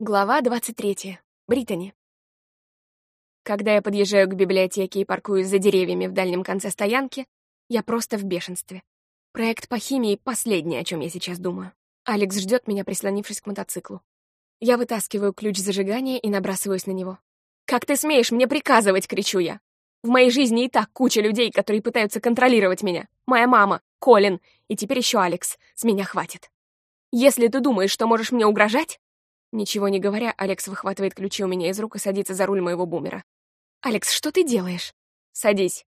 Глава 23. Британи. Когда я подъезжаю к библиотеке и паркуюсь за деревьями в дальнем конце стоянки, я просто в бешенстве. Проект по химии — последнее, о чем я сейчас думаю. Алекс ждет меня, прислонившись к мотоциклу. Я вытаскиваю ключ зажигания и набрасываюсь на него. «Как ты смеешь мне приказывать?» — кричу я. «В моей жизни и так куча людей, которые пытаются контролировать меня. Моя мама, Колин и теперь еще Алекс. С меня хватит. Если ты думаешь, что можешь мне угрожать, Ничего не говоря, Алекс выхватывает ключи у меня из рук и садится за руль моего бумера. «Алекс, что ты делаешь?» «Садись».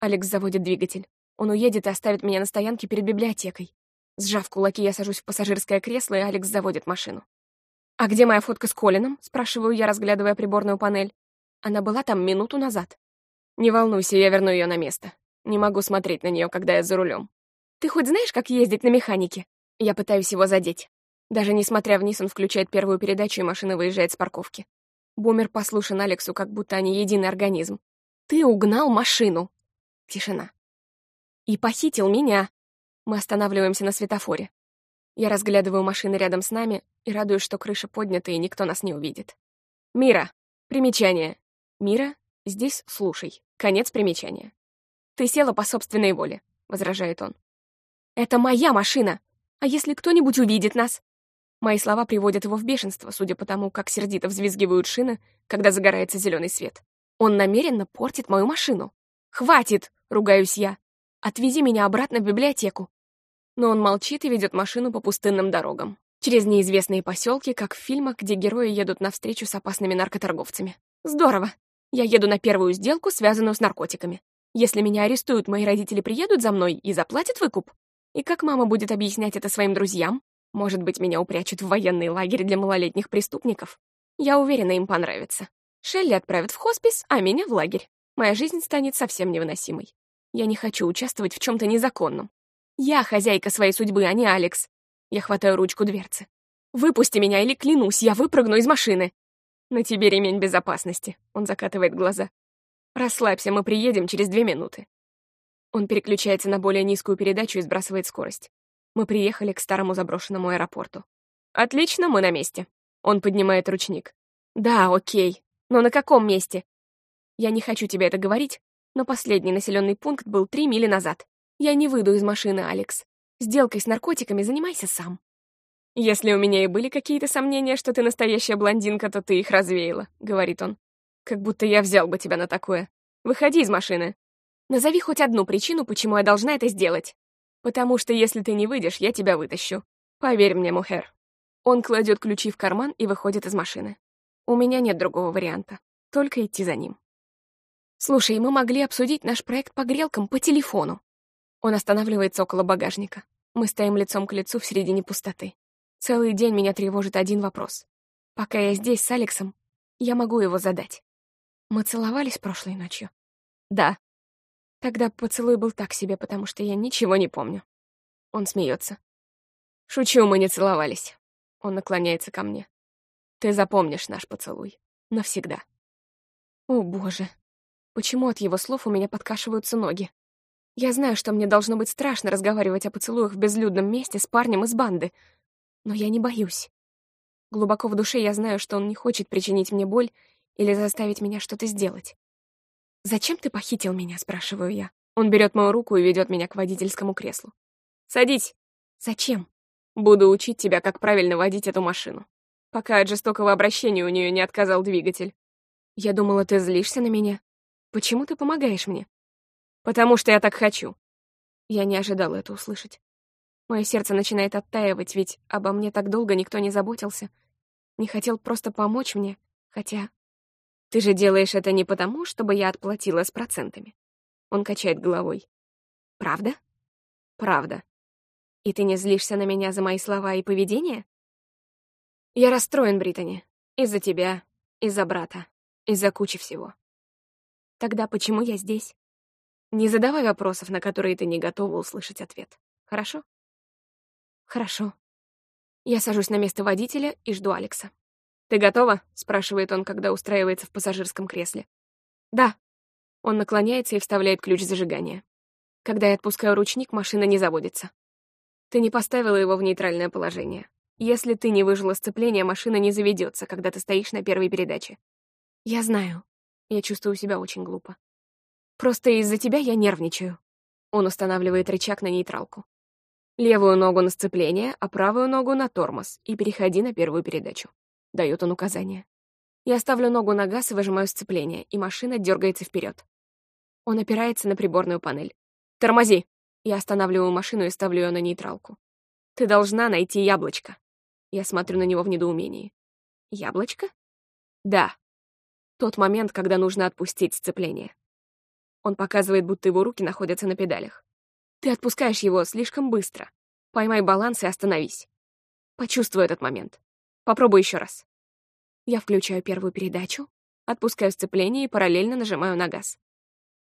Алекс заводит двигатель. Он уедет и оставит меня на стоянке перед библиотекой. Сжав кулаки, я сажусь в пассажирское кресло, и Алекс заводит машину. «А где моя фотка с Колином?» — спрашиваю я, разглядывая приборную панель. Она была там минуту назад. «Не волнуйся, я верну ее на место. Не могу смотреть на нее, когда я за рулем. Ты хоть знаешь, как ездить на механике?» Я пытаюсь его задеть. Даже несмотря вниз, он включает первую передачу, и машина выезжает с парковки. Бумер послушен Алексу, как будто они единый организм. «Ты угнал машину!» Тишина. «И похитил меня!» Мы останавливаемся на светофоре. Я разглядываю машины рядом с нами и радуюсь, что крыша поднята, и никто нас не увидит. «Мира!» Примечание. «Мира, здесь слушай. Конец примечания». «Ты села по собственной воле», — возражает он. «Это моя машина! А если кто-нибудь увидит нас?» Мои слова приводят его в бешенство, судя по тому, как сердито взвизгивают шины, когда загорается зеленый свет. Он намеренно портит мою машину. «Хватит!» — ругаюсь я. «Отвези меня обратно в библиотеку». Но он молчит и ведет машину по пустынным дорогам. Через неизвестные поселки, как в фильмах, где герои едут навстречу с опасными наркоторговцами. Здорово! Я еду на первую сделку, связанную с наркотиками. Если меня арестуют, мои родители приедут за мной и заплатят выкуп. И как мама будет объяснять это своим друзьям? Может быть, меня упрячут в военный лагерь для малолетних преступников? Я уверена, им понравится. Шелли отправят в хоспис, а меня в лагерь. Моя жизнь станет совсем невыносимой. Я не хочу участвовать в чем-то незаконном. Я хозяйка своей судьбы, а не Алекс. Я хватаю ручку дверцы. «Выпусти меня, или, клянусь, я выпрыгну из машины!» «На тебе ремень безопасности», — он закатывает глаза. «Расслабься, мы приедем через две минуты». Он переключается на более низкую передачу и сбрасывает скорость. Мы приехали к старому заброшенному аэропорту. «Отлично, мы на месте». Он поднимает ручник. «Да, окей. Но на каком месте?» «Я не хочу тебе это говорить, но последний населенный пункт был три мили назад. Я не выйду из машины, Алекс. Сделкой с наркотиками занимайся сам». «Если у меня и были какие-то сомнения, что ты настоящая блондинка, то ты их развеяла», — говорит он. «Как будто я взял бы тебя на такое. Выходи из машины. Назови хоть одну причину, почему я должна это сделать». Потому что если ты не выйдешь, я тебя вытащу. Поверь мне, Мухер. Он кладет ключи в карман и выходит из машины. У меня нет другого варианта. Только идти за ним. Слушай, мы могли обсудить наш проект по грелкам по телефону. Он останавливается около багажника. Мы стоим лицом к лицу в середине пустоты. Целый день меня тревожит один вопрос. Пока я здесь с Алексом, я могу его задать. Мы целовались прошлой ночью? Да. Тогда поцелуй был так себе, потому что я ничего не помню. Он смеется. Шучу, мы не целовались. Он наклоняется ко мне. Ты запомнишь наш поцелуй. Навсегда. О, боже. Почему от его слов у меня подкашиваются ноги? Я знаю, что мне должно быть страшно разговаривать о поцелуях в безлюдном месте с парнем из банды, но я не боюсь. Глубоко в душе я знаю, что он не хочет причинить мне боль или заставить меня что-то сделать. «Зачем ты похитил меня?» — спрашиваю я. Он берет мою руку и ведет меня к водительскому креслу. «Садись». «Зачем?» «Буду учить тебя, как правильно водить эту машину. Пока от жестокого обращения у нее не отказал двигатель». «Я думала, ты злишься на меня. Почему ты помогаешь мне?» «Потому что я так хочу». Я не ожидала это услышать. Мое сердце начинает оттаивать, ведь обо мне так долго никто не заботился. Не хотел просто помочь мне, хотя ты же делаешь это не потому, чтобы я отплатила с процентами. Он качает головой. Правда? Правда. И ты не злишься на меня за мои слова и поведение? Я расстроен, Британи. Из-за тебя, из-за брата, из-за кучи всего. Тогда почему я здесь? Не задавай вопросов, на которые ты не готова услышать ответ. Хорошо? Хорошо. Я сажусь на место водителя и жду Алекса. «Ты готова?» — спрашивает он, когда устраивается в пассажирском кресле. «Да». Он наклоняется и вставляет ключ зажигания. Когда я отпускаю ручник, машина не заводится. Ты не поставила его в нейтральное положение. Если ты не выжила сцепление, машина не заведется, когда ты стоишь на первой передаче. Я знаю. Я чувствую себя очень глупо. Просто из-за тебя я нервничаю. Он устанавливает рычаг на нейтралку. Левую ногу на сцепление, а правую ногу на тормоз и переходи на первую передачу. Дает он указание. Я ставлю ногу на газ и выжимаю сцепление, и машина дергается вперед. Он опирается на приборную панель. «Тормози!» Я останавливаю машину и ставлю ее на нейтралку. «Ты должна найти яблочко». Я смотрю на него в недоумении. «Яблочко?» «Да». Тот момент, когда нужно отпустить сцепление. Он показывает, будто его руки находятся на педалях. Ты отпускаешь его слишком быстро. Поймай баланс и остановись. Почувствуй этот момент. Попробуй еще раз. Я включаю первую передачу, отпускаю сцепление и параллельно нажимаю на газ.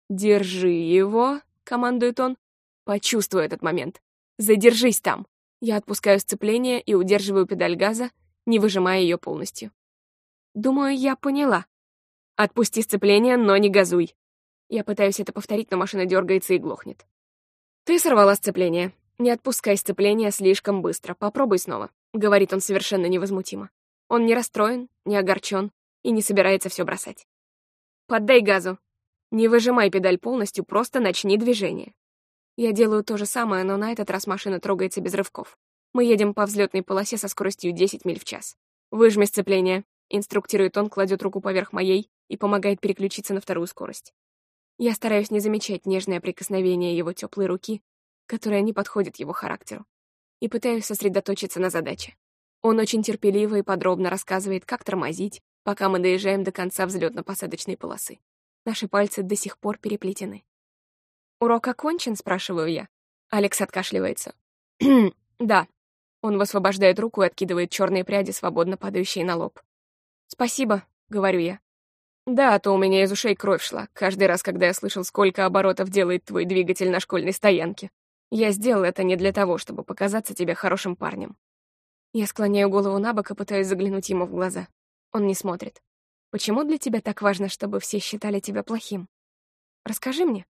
«Держи его», — командует он. Почувствуй этот момент. Задержись там. Я отпускаю сцепление и удерживаю педаль газа, не выжимая ее полностью. Думаю, я поняла. Отпусти сцепление, но не газуй. Я пытаюсь это повторить, но машина дергается и глохнет. Ты сорвала сцепление. Не отпускай сцепление слишком быстро. Попробуй снова, говорит он совершенно невозмутимо. Он не расстроен, не огорчен и не собирается все бросать. Поддай газу. Не выжимай педаль полностью, просто начни движение. Я делаю то же самое, но на этот раз машина трогается без рывков. Мы едем по взлетной полосе со скоростью 10 миль в час. Выжми сцепление. Инструктирует он, кладет руку поверх моей и помогает переключиться на вторую скорость. Я стараюсь не замечать нежное прикосновение его теплой руки, которое не подходит его характеру, и пытаюсь сосредоточиться на задаче. Он очень терпеливо и подробно рассказывает, как тормозить, пока мы доезжаем до конца взлетно-посадочной полосы. Наши пальцы до сих пор переплетены. «Урок окончен?» — спрашиваю я. Алекс откашливается. «Да». Он высвобождает руку и откидывает черные пряди, свободно падающие на лоб. «Спасибо», — говорю я. «Да, а то у меня из ушей кровь шла, каждый раз, когда я слышал, сколько оборотов делает твой двигатель на школьной стоянке. Я сделал это не для того, чтобы показаться тебе хорошим парнем». Я склоняю голову на бок и пытаюсь заглянуть ему в глаза. Он не смотрит. «Почему для тебя так важно, чтобы все считали тебя плохим? Расскажи мне».